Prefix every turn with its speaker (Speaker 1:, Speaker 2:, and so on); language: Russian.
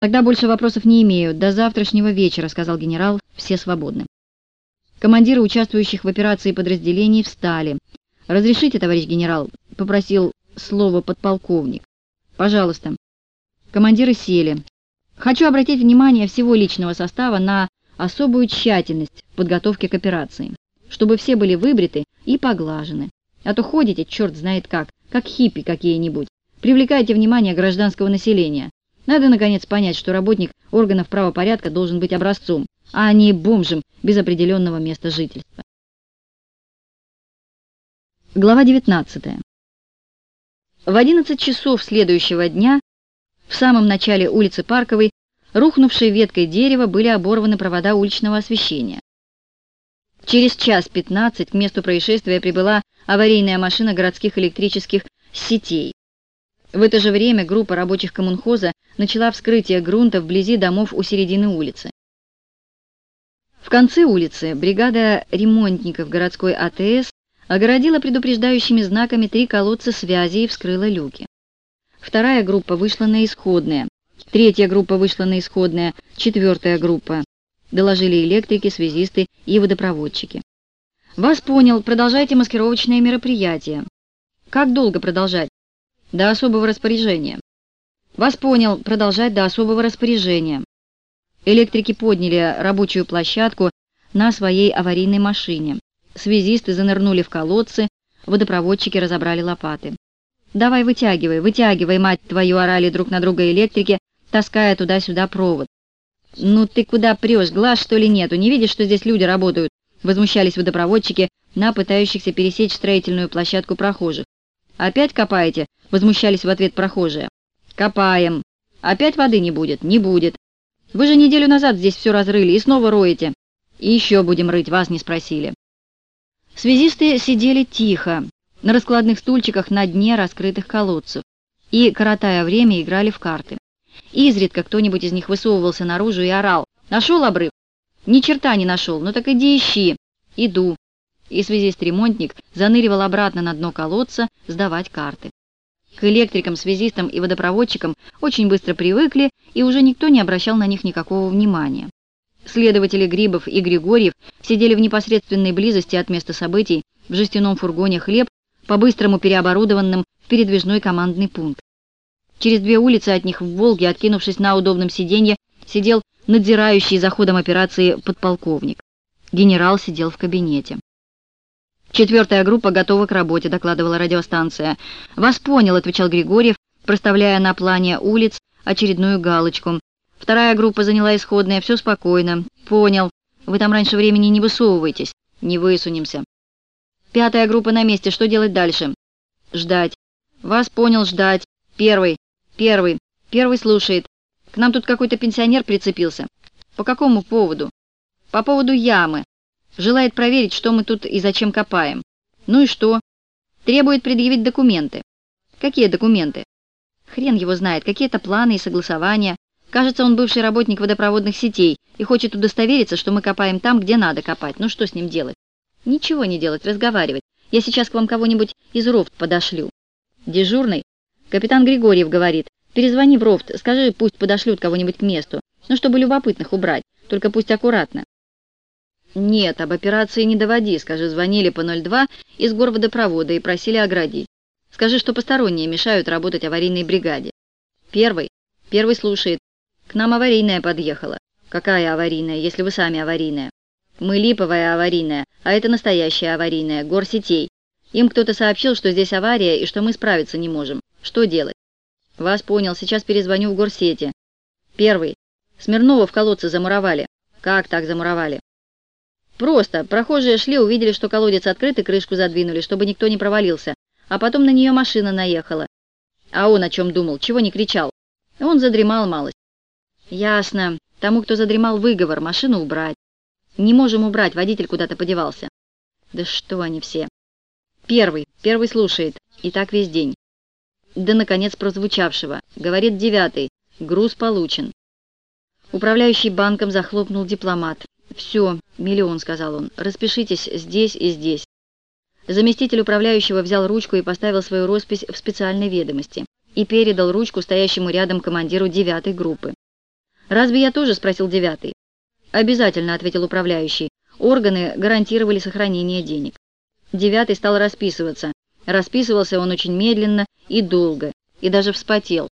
Speaker 1: Тогда больше вопросов не имею. До завтрашнего вечера, сказал генерал. Все свободны. Командиры участвующих в операции подразделений встали. Разрешите, товарищ генерал, попросил слово подполковник. Пожалуйста. Командиры сели. Хочу обратить внимание всего личного состава на особую тщательность в подготовке к операции, чтобы все были выбриты и поглажены. А то ходите, черт знает как, как хиппи какие-нибудь. Привлекайте внимание гражданского населения. Надо, наконец, понять, что работник органов правопорядка должен быть образцом, а не бомжем без определенного места жительства. Глава 19. В 11 часов следующего дня, в самом начале улицы Парковой, рухнувшей веткой дерева были оборваны провода уличного освещения. Через час 15 к месту происшествия прибыла аварийная машина городских электрических сетей. В это же время группа рабочих коммунхоза начала вскрытие грунта вблизи домов у середины улицы. В конце улицы бригада ремонтников городской АТС огородила предупреждающими знаками три колодца связи и вскрыла люки. Вторая группа вышла на исходное, третья группа вышла на исходное, четвертая группа. Доложили электрики, связисты и водопроводчики. «Вас понял, продолжайте маскировочные мероприятия». «Как долго продолжать?» До особого распоряжения. Вас понял, продолжать до особого распоряжения. Электрики подняли рабочую площадку на своей аварийной машине. Связисты занырнули в колодцы, водопроводчики разобрали лопаты. «Давай вытягивай, вытягивай, мать твою!» орали друг на друга электрики, таская туда-сюда провод. «Ну ты куда прешь, глаз что ли нету? Не видишь, что здесь люди работают?» Возмущались водопроводчики на пытающихся пересечь строительную площадку прохожих. «Опять копаете?» — возмущались в ответ прохожие. «Копаем. Опять воды не будет?» «Не будет. Вы же неделю назад здесь все разрыли и снова роете. И еще будем рыть, вас не спросили». Связисты сидели тихо, на раскладных стульчиках на дне раскрытых колодцев, и, коротая время, играли в карты. Изредка кто-нибудь из них высовывался наружу и орал. «Нашел обрыв?» «Ни черта не нашел. Ну так иди ищи». «Иду» и связист-ремонтник заныривал обратно на дно колодца сдавать карты. К электрикам, связистам и водопроводчикам очень быстро привыкли, и уже никто не обращал на них никакого внимания. Следователи Грибов и Григорьев сидели в непосредственной близости от места событий в жестяном фургоне «Хлеб», по-быстрому переоборудованном в передвижной командный пункт. Через две улицы от них в «Волге», откинувшись на удобном сиденье, сидел надзирающий за ходом операции подполковник. Генерал сидел в кабинете. «Четвертая группа готова к работе», — докладывала радиостанция. «Вас понял», — отвечал Григорьев, проставляя на плане улиц очередную галочку. «Вторая группа заняла исходное, все спокойно». «Понял. Вы там раньше времени не высовываетесь». «Не высунемся». «Пятая группа на месте. Что делать дальше?» «Ждать». «Вас понял, ждать. Первый. Первый. Первый слушает. К нам тут какой-то пенсионер прицепился». «По какому поводу?» «По поводу ямы. Желает проверить, что мы тут и зачем копаем. Ну и что? Требует предъявить документы. Какие документы? Хрен его знает, какие-то планы и согласования. Кажется, он бывший работник водопроводных сетей и хочет удостовериться, что мы копаем там, где надо копать. Ну что с ним делать? Ничего не делать, разговаривать. Я сейчас к вам кого-нибудь из Рофт подошлю. Дежурный? Капитан Григорьев говорит. Перезвони в Рофт, скажи, пусть подошлют кого-нибудь к месту. Ну, чтобы любопытных убрать, только пусть аккуратно. «Нет, об операции не доводи. Скажи, звонили по 02 из горводопровода и просили оградить. Скажи, что посторонние мешают работать аварийной бригаде. Первый. Первый слушает. К нам аварийная подъехала. Какая аварийная, если вы сами аварийная? Мы липовая аварийная, а это настоящая аварийная, горсетей. Им кто-то сообщил, что здесь авария и что мы справиться не можем. Что делать? Вас понял, сейчас перезвоню в горсети. Первый. Смирнова в колодце замуровали. Как так замуровали? Просто. Прохожие шли, увидели, что колодец открыт, и крышку задвинули, чтобы никто не провалился. А потом на нее машина наехала. А он о чем думал? Чего не кричал? Он задремал малость. Ясно. Тому, кто задремал, выговор. Машину убрать. Не можем убрать, водитель куда-то подевался. Да что они все. Первый. Первый слушает. И так весь день. Да, наконец, прозвучавшего. Говорит девятый. Груз получен. Управляющий банком захлопнул дипломат. «Все, миллион», — сказал он. «Распишитесь здесь и здесь». Заместитель управляющего взял ручку и поставил свою роспись в специальной ведомости и передал ручку стоящему рядом командиру девятой группы. «Разве я тоже?» — спросил девятый. «Обязательно», — ответил управляющий. «Органы гарантировали сохранение денег». Девятый стал расписываться. Расписывался он очень медленно и долго, и даже вспотел.